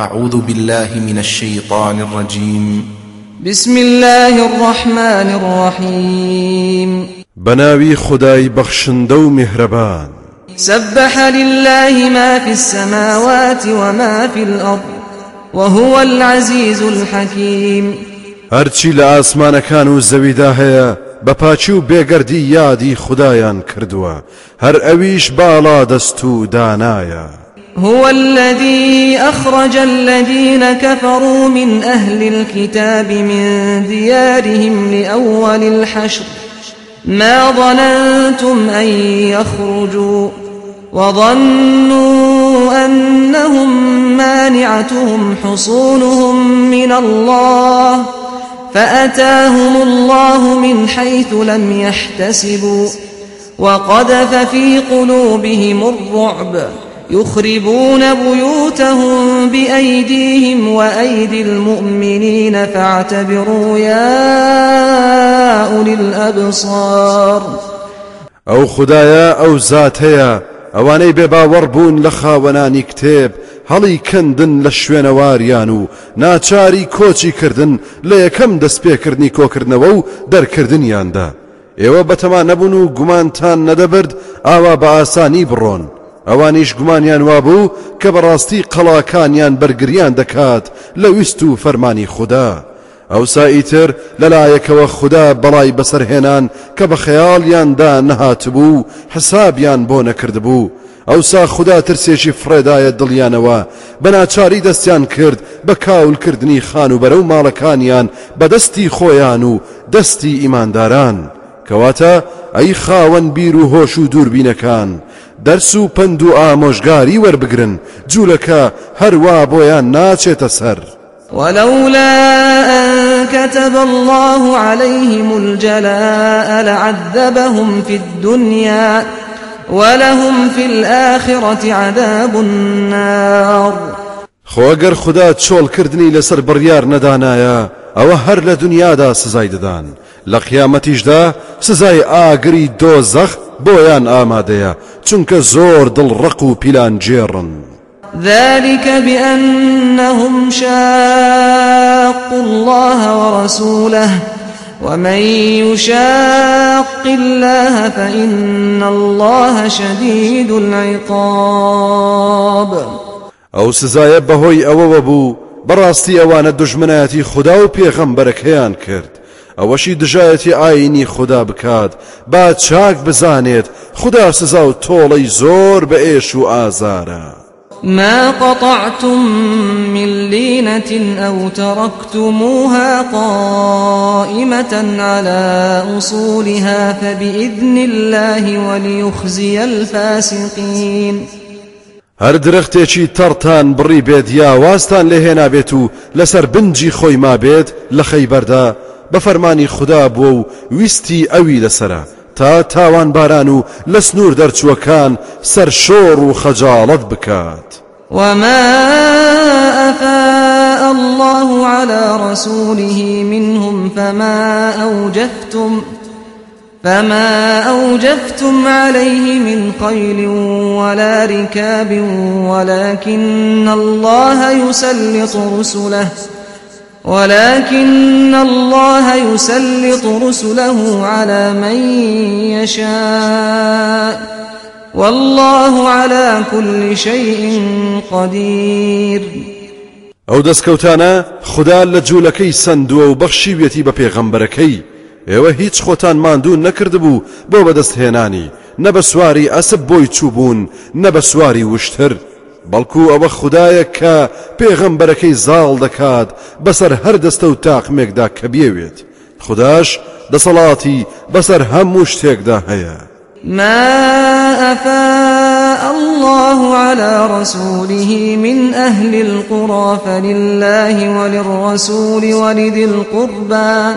أعوذ بالله من الشيطان الرجيم. بسم الله الرحمن الرحيم. بناوي خداي بخشندو مهربان. سبح لله ما في السماوات وما في الأرض وهو العزيز الحكيم. هەرچی لە ئاسمانەکان و زەویدا هەیە بەپاچی و بێگەردی یادی خدایان کردووە. هەر ئەویش باڵا دەست و دانایە. هو الذي أخرج الذين كفروا من أهل الكتاب من ديارهم لأول الحشر. ما ظننتم أن يخرجوا وظنوا أنهم مانعتهم حصونهم من الله فأتاهم الله من حيث لم يحتسبوا وقذف في قلوبهم الرعب. يخربون بيوتهم بأيديهم وأيدي المؤمنين فاعتبروا يا أولي الأبصار. خدایە ئەو زات هەیە. ئەوانەی بێباوەڕ بوون لە خاوەنانی کتێب. هەڵی کەندن لە شوێنەواریان و ناچاری کۆچی کردن لە یەکەم دەستپێکردنی کۆکردنەوە و دەرکردنیاندا. ئێوە بەتەمان نەبوون و گومانتان نەدەبرد ئاوا بە ئاسانی بڕۆن. ئەوانیش گومانیان وابوو کە بەڕاستی قەڵاکانیان بەرگریان دەکات لە ویست و فەرمانی خوددا. ئەوسا ئیتر لەلایەکەوە خوددا بەڵای بەسەرهێنان کە بە خەیاڵیاندا نەهاتبوو حسابیان بۆ نەکردبوو ئەوسا خوددا ترسێکی فرێدایە دڵیانەوە. بەناچاری دەستیان کرد بە کاولکردنی خان و بەرە و ماڵەکانیان بەدەستی خۆیان و دەستی ئیمانداران. کەواتە ئەی خاوەن بیر و هۆش و دووربینەکان. دەرس و پند و ئامۆژگاری وەربگرن جوولەکە هەروە بۆیان ناچێتە سەر. ولولا أن كتب الله عليهم الجلاء لعذبهم في الدنيا ولهم في الآخرة عذاب النار. خۆگەر خدا چۆڵکردنی لەسەر بڕیار نەدانایە ئەوە هەر لە دنیادا سزای دەدان. لە قیامەتیشدا سزای ئاگری دۆزەخ بۆیان ئامادەیە چونکە زۆر دڵڕق و پیلان جێڕن. ذلك بأنهم شاقوا الله ورسوله ومن يشاق الله فإن الله شديد العقاب. ئەو سزایە بەهۆی ئەوەوە بوو بەڕاستی ئەوانە دژمنایەتی خدا و پێغەمبەرەکەیان کرد. ئەوەشی دژایەتی ئاینی خدا بکات. با چاک بزانێت خدا سزا و تۆڵەی زۆر بە ئێش و ئازارە. ما قطعتم من لينة أو تركتموها قائمة على أصولها فبإذن الله وليخزي الفاسقين. هەر درەختێکی تەڕتان بڕی بێت یا واستان لێهێنا بێت و لەسەر بنجی خۆی ما بێت لە خەیبەردا بە فەرمانی خوددا بووە و ویستی ئەوی لەسرە تا تاوان باران و لە سنوور دەرچووەکان سەر شۆڕ و خەجاڵت بکات. وما أفاء الله على رسوله منهم فما أوجفتم فما أوجفتم عليه من خيل ولا ركاب ولكن الله يسلط رسله. ولكن الله يسلط رسله على من يشاء. والله على كل شيء قدير. ئەو دەستکەوتانە خدا لە جوولەکەی سندووە و بەخشی وێتی بە پێغەمبەرەکەی ئێوە هیچ خۆتان ماندوو نەکردبوو بۆ بەدەستهێنانی نە بە سواری ئەسب بۆی چوبوون وشتر. بەڵکو ئەوە خدایە کە پێغەمبەرەکەی زاڵ دەکات بەسەر هەر دەستە و تاقمێکدا کە بێوێت خداش دەسەڵاتی بەسەر هەموو هەیە ما أفاء الله على رسوله من أهل القرى فلله وللرسول ولذي القربى.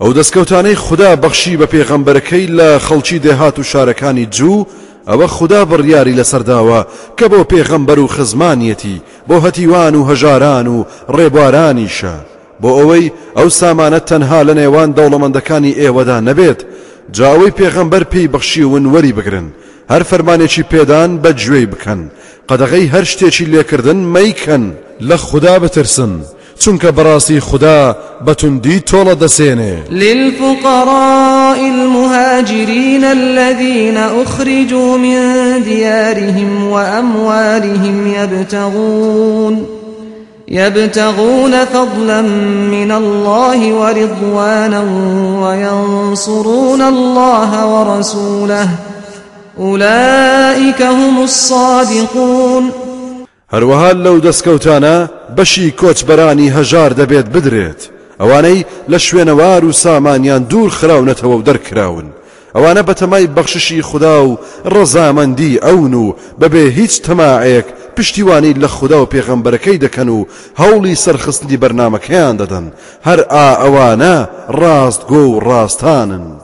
ئەو دەستکەوتانەی خوددا بەخشی بە پێغەمبەرەکەی لە خەڵکی دێهات و شارەکانی جوو ئەوە خوددا بڕیاری لەسەرداوە کە بۆ پێغەمبەر و خزمانیەتی بۆ هەتیوان و هەژاران و ڕێبوارانیشە بۆ ئەوەی ئەو سامانە تەنها لە نێوان دەوڵەمەندەکانی ئێوەدا نەبێت جاوەی پێغەمبەر پێی بەخشیون وەری بگرن. هەر فەرمانێکی پێدان بە گوێی بکەن. قەدەغەی هەر شتێکی لێکردن مەیکەن لە خوددا بترسن. چونکە بەڕاستی خوددا بەتوندی تۆڵە دەسێنێ. للفقراء المهاجرين الذين أخرجوا من ديارهم وأموالهم يبتغون يبتغون فضلا من الله ورضوانا وينصرون الله ورسوله. أولئك هم الصادقون. هەروەها لەو دەستکەوتانە بەشی کۆچبەرانی هەژار دەبێت بدرێت. ئەوانەی لە شوێنەوار و سامانیان دوور خراونەتەوە و دەرکراون. ئەوانە بەتەمای بەخششی خوددا و ڕەزامەندی ئەون و بەبێ هیچ تەماعەیەک پشتیوانی لە خوددا و پێغەمبەرەکەی دەکەن و هەوڵی سەرخستنی بەرنمەکەیان دەدەن. هەر ئا ئەوانە ڕاست گۆ و ڕاستانن.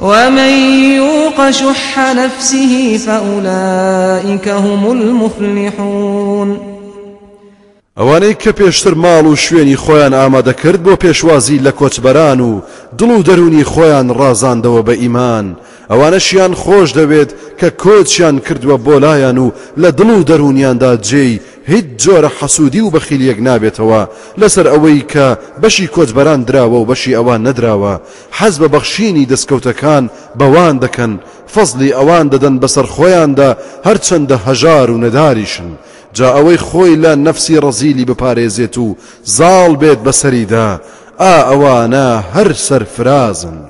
ومن يوق شح نفسه فأولئك هم المفلحون ئەوانەی کە پێشتر ماڵ و شوێنی خۆیان ئامادەکرد بۆ پێشوازی لە کۆچبەران و دڵ و دەرونی خۆیان ڕازاندەوە بە ئیمان. ئەوانەشیان خۆش دەوێت کە کۆچیان کردووە بۆ لایەن و لە دڵ و دەرونیاندا جێی هیچ جۆرە حەسوودی و بەخیلیەک نابێتەوە. لەسەر ئەوەی کە بەشی کۆچبەران دراوە و بەشی ئەوان نەدراوە حەز بە بەخشینی دەستکەوتەکان بەوان دەکەن. فەزلی ئەوان دەدەن بەسەر خۆیاندا هەرچەندە هەژار و نەداریشن. جا ئەوەی خۆی لە نەفسی ڕەزیلی بپارێزێت و زاڵ بێت بەسەریدا. ئا ئەوانە هەر سەرفرازن.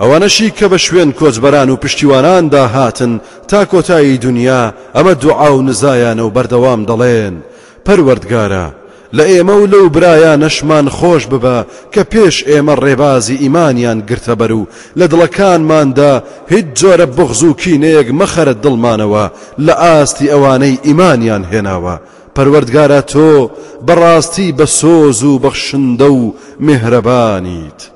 ئەوانەشی کە بە شوێن کۆچبەران و پشتیواناندا هاتن تا کۆتایی دنیا ئەمە دوعا و نزایانە و بەردەوام دەڵێن پەروەردگارە لە ئێمە و لەو برایە نەشمان خۆش ببە کە پێش ئێمە ڕێبازی ئیمانیان گرتە بەر و لە دڵەکانماندا هیچ جۆرە بغز و کینەیەک مەخەرە دڵمانەوە لە ئاستی ئەوانەی ئیمانیان هێناوە پەروەردگارە تۆ بەڕاستی بە سۆز و بەخشندە و میهرەبانیت.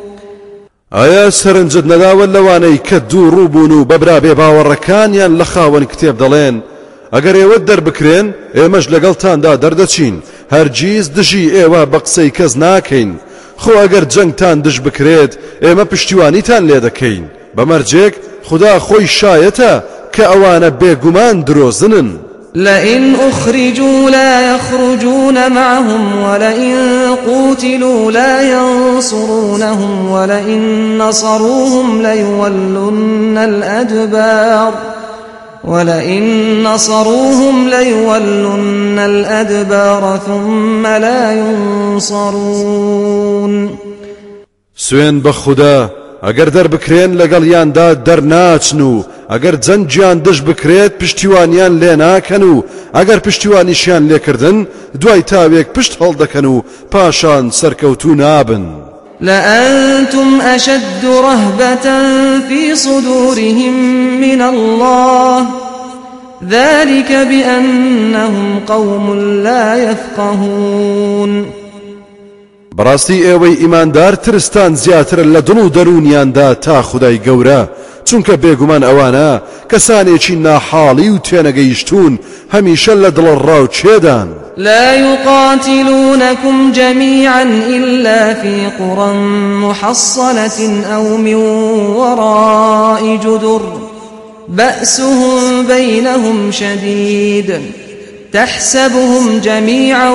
ئایا سەرنجت نەداوە لەوانەی کە دوو ڕووبوون و بەبرا بێ باوەڕەکانیان لە خاوەن کتێب دەڵێن؟ ئەگەر ئێوە دەربکرێن ئێمەش لەگەڵتاندا دەردەچین. هەرگیز دژی ئێوە بە قسەی کەس ناکەین. خۆ ئەگەر جەنگتان دش بکرێت ئێمە پشتیوانیتان لێ دەکەین. بەمەرجێک خدا خۆی شایەتە کە ئەوانە بێگومان درۆزنن. لئن أخرجوا لا يخرجون معهم ولئن قوتلوا لا ينصرونهم ولئن نصروهم ليولن الأدبار ولئن نصروهم ليولن الأدبار ثم لا ينصرون سوين بخدا ئەگەر دەربکرێن لەگەڵیاندا دەرناچن و ئەگەر جەنجیان دش بکرێت پشتیوانیان لێ ناکەن و ئەگەر پشتیوانیشیان لێکردن دوای تاوێک پشت هەڵدەکەن و پاشان سەرکەوتو نابن. لأنتم أشد رهبة في صدورهم من الله ذلك بأنهم قوم لا يفقهون بەڕاستی ئێوەی ئیماندار ترستان زیاتر لە دڵ و دەرونیاندا تا خدای گەورە. چونکە بێگومان ئەوانە کەسانێکی ناحاڵی و تێنەگەیشتون لە دڵ ڕاو چێدان. لا يقاتلونكم جميعا إلا في قرى محصنة أو من وراء جدر. بأسهم بينهم شديد. تحسبهم جميعا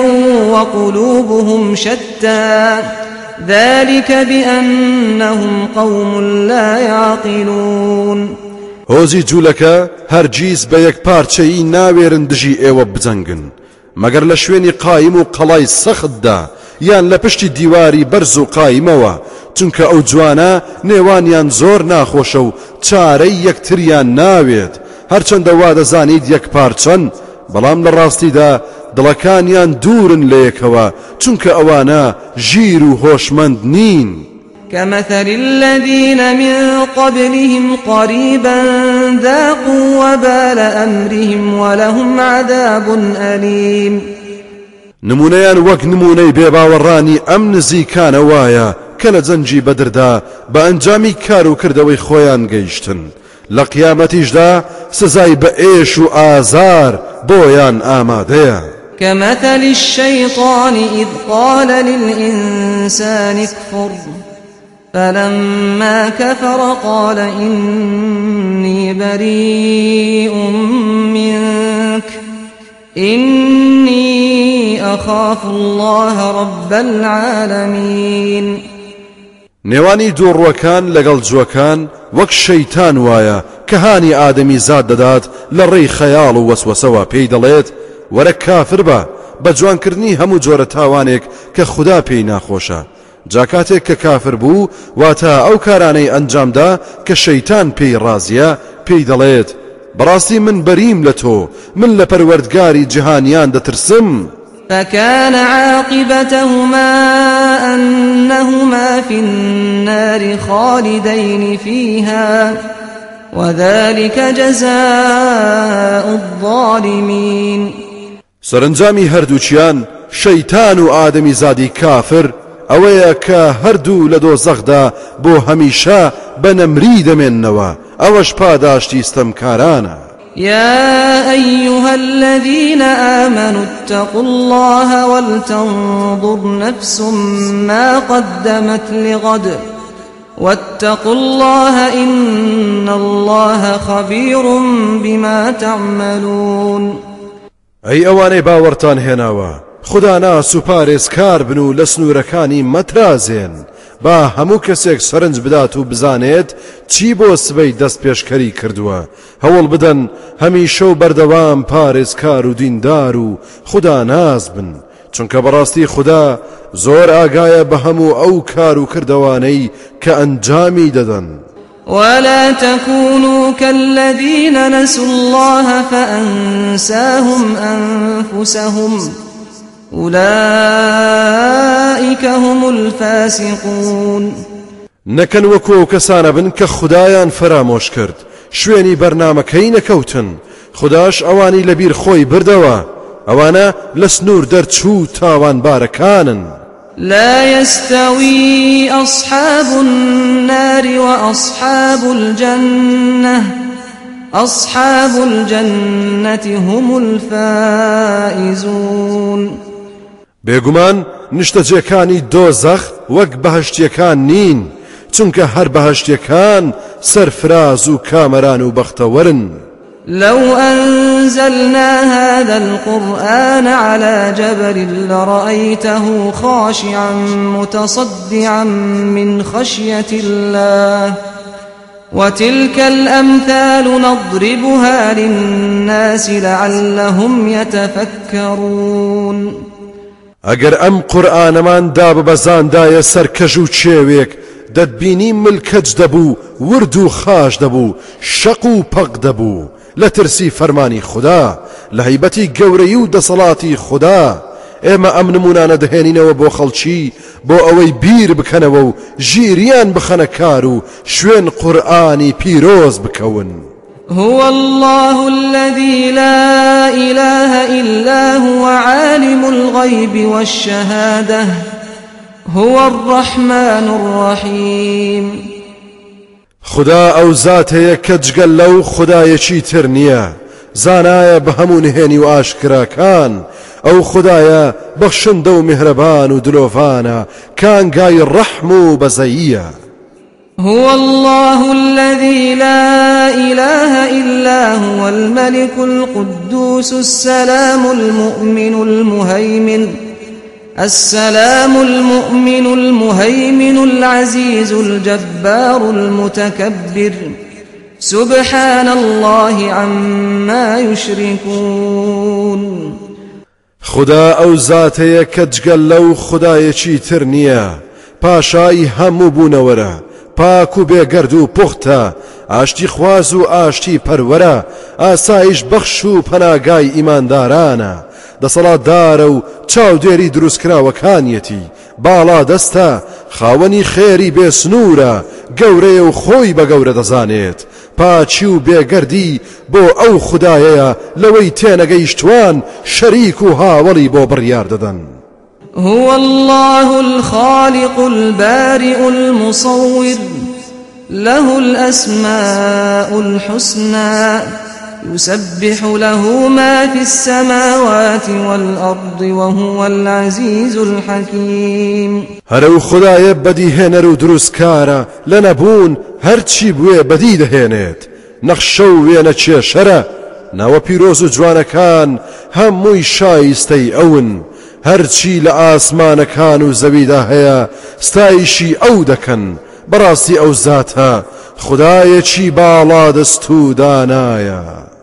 وقلوبهم شتى. ذلك بأنهم قوم لا يعقلون. هۆزی جوولەکە هەرگیز بە یەک پارچەیی ناوێرن دژی ئێوە بجەنگن. مەگەر لە شوێنی قایم و قەڵای سەختدا یان لە پشتی دیواری بەرز و قایمەوە چونکە ئەو جوانە نێوانیان زۆر ناخۆشە و چارەی یەکتریان ناوێت. هەرچەندە وا بەڵام لە ڕاستیدا دڵەکانیان دوورن لە یەکەوە چونکە ئەوانە ژیر و هۆشمەند نین. كمثل الذين من قبلهم قريبا ذاقوا وبال أمرهم ولهم عذاب أليم نمونەیان وەک نمونەی بێباوەڕانی ئەم نزیکانە وایە کە لە جەنجی بەدردا بە ئەنجامی کار و کردەوەی خۆیان گەیشتن لە قیامەتیشدا سزای بە ئێش و ئازار بۆیان ئامادەیە كمثل الشيطان إذ قال للإنسان اكفر. فلما كفر قال إني بريء منك. إني أخاف الله رب العالمين. نێوانی دووڕوەکان لەگەڵ جوەکان وەک شەیتان وایە کە هانی ئادەمی زاد دەدات لە ڕێی خەیاڵ و وەسوەسەوە پێی دەڵێت وەرە کافر بە بە جوانکردنی هەموو جۆرە تاوانێک کە خوددا پێی ناخۆشە. جاکاتێک کە کافر بوو واتە ئەو کارانەی ئەنجامدا کە شەیتان پێی ڕازیە پێی دەڵێت بەڕاستی من بەریم لە تۆ من لە پەروەردگاری جیهانیان دەترسم. فكان عاقبتهما أنهما في النار خالدين فيها. وذلك جزاء الظالمين. سەرنجامی هەردووچیان شەیتان و ئادەمی زادی کافر ئەوەیە کە هەردوو لە دۆزەخدا بۆ هەمیشە بە نەمری دەمێننەوە. ئەوەش پاداشتی ستەمکارانە. يا أيها الذين آمنوا اتقوا الله ولتنظر نفس ما قدمت لغد. واتقوا الله إن الله خبير بما تعملون. ئەی ئەوانەی باوەڕتان هێناوە. خدا ناس و پارێزکار بن و لە سنوورەکانی مەترازێن. با هەموو کەسێک سەرنج بدات و بزانێت چی بۆ سبەی دەست پێشکەری کردووە. هەوڵ بدەن هەمیشە و بەردەوام پارێزکار و دیندار و خدا ناز بن. چونکە بەڕاستی خدا زۆر ئاگایە بە هەموو ئەو کار و کردوانەی کە ئەنجامی دەدەن. ولا تكونوا كالذين نسوا الله فأنساهم أنفسهم أولئك هم الفاسقون. نەکەن وەکو ئەو کەسانە بن کە خدایان فرامۆش کرد. شوێنی بەرنمەکەی نەکەوتن. خداش ئەوانی لەبیر خۆی بردەوە. ئەوانە لە سنوور دەرچوو تاوانبارەکانن لا يستوي أصحاب النار وأصحاب الجنة. أصحاب الجنة هم الفائزون. بێگومان نیشتەجێکانی دۆزەخ وەک بەهشتیەکان نین چونکە هەر بەهشتیەکان سەرفراز و کامەران و بەختەوەرن. لو أنزلنا هذا القرآن على جبل لرأيته خاشعا متصدعا من خشية الله وتلك الأمثال نضربها للناس لعلهم يتفكرون ئەگەر ئەم قورآنەمان دا بەبەزاندایە سەرکەژ و چێوێک دەتبینی ملکەج دەبوو ورد و خاش دەبوو شەق و پەق دەبوو لە ترسی فەرمانی خوددا لە هەیبەتی گەورەی و دەسەڵاتی خوددا ئێمە ئەم نمونانە دەهێنینەوە بۆ خەڵکی بۆ ئەوەی بیر بکەنەوە و ژیریان بخەنە کار و. هو الله الذي لا إله إلا هو عالم الغيب والشهادة. هو الرحمن الرحيم. خدا ئەو زات هەیە کە جگەل لەو خدایەکی تر نییە. زانایە بە هەموو نهێنی و ئاشکراکان. ئەو خدایە بەخشندە و میهرەبان و دلۆڤانە. کانگای و هو الله الذي لا إله إلا هو الملك القدوس السلام المؤمن المهيمن. السلام المؤمن المهيمن العزيز الجبار المتكبر. سبحان الله عما يشركون. خدا ئەو زاتەیە کە جگەل لەو خدایەکی تر نییە. پاشایی هەموو بوونەوەرە. پاک و بێگەرد و پوختە. ئاشتی خواز و ئاشتی پەروەرە. ئاسایش بەخش و دەسەڵاتدارە و چاودێری دروستکراوەکانیەتی. باڵا دەستە خاوەنی خێری بێسنوورە گەورەیە و خۆی بە گەورە دەزانێت. پاچی و بێگەردی بۆ ئەو خدایەیە لەوەی تێنەگەیشتوان شەریک و هاوڵی بۆ بڕیار دەدەن. هو الله الخالق البارئ المصور له الأسماء الحسنى. يسبح له ما في السماوات والأرض وهو العزيز الحكيم. هەرە خدایە بەدیهێنەر و دروستکارە لە نەبوون هەرچی بوێ بەدی دەهێنێت نەخشە و وێنە کێشەرە ناوە پیرۆز و جوانەکان هەمووی شایستەی ئەون هەرچی لە ئاسمانەکان و زەویدا هەیە ستایشی ئەو دەکەن بەڕاستی ئەو زاتە خدایەکی باڵا دەست و دانایە.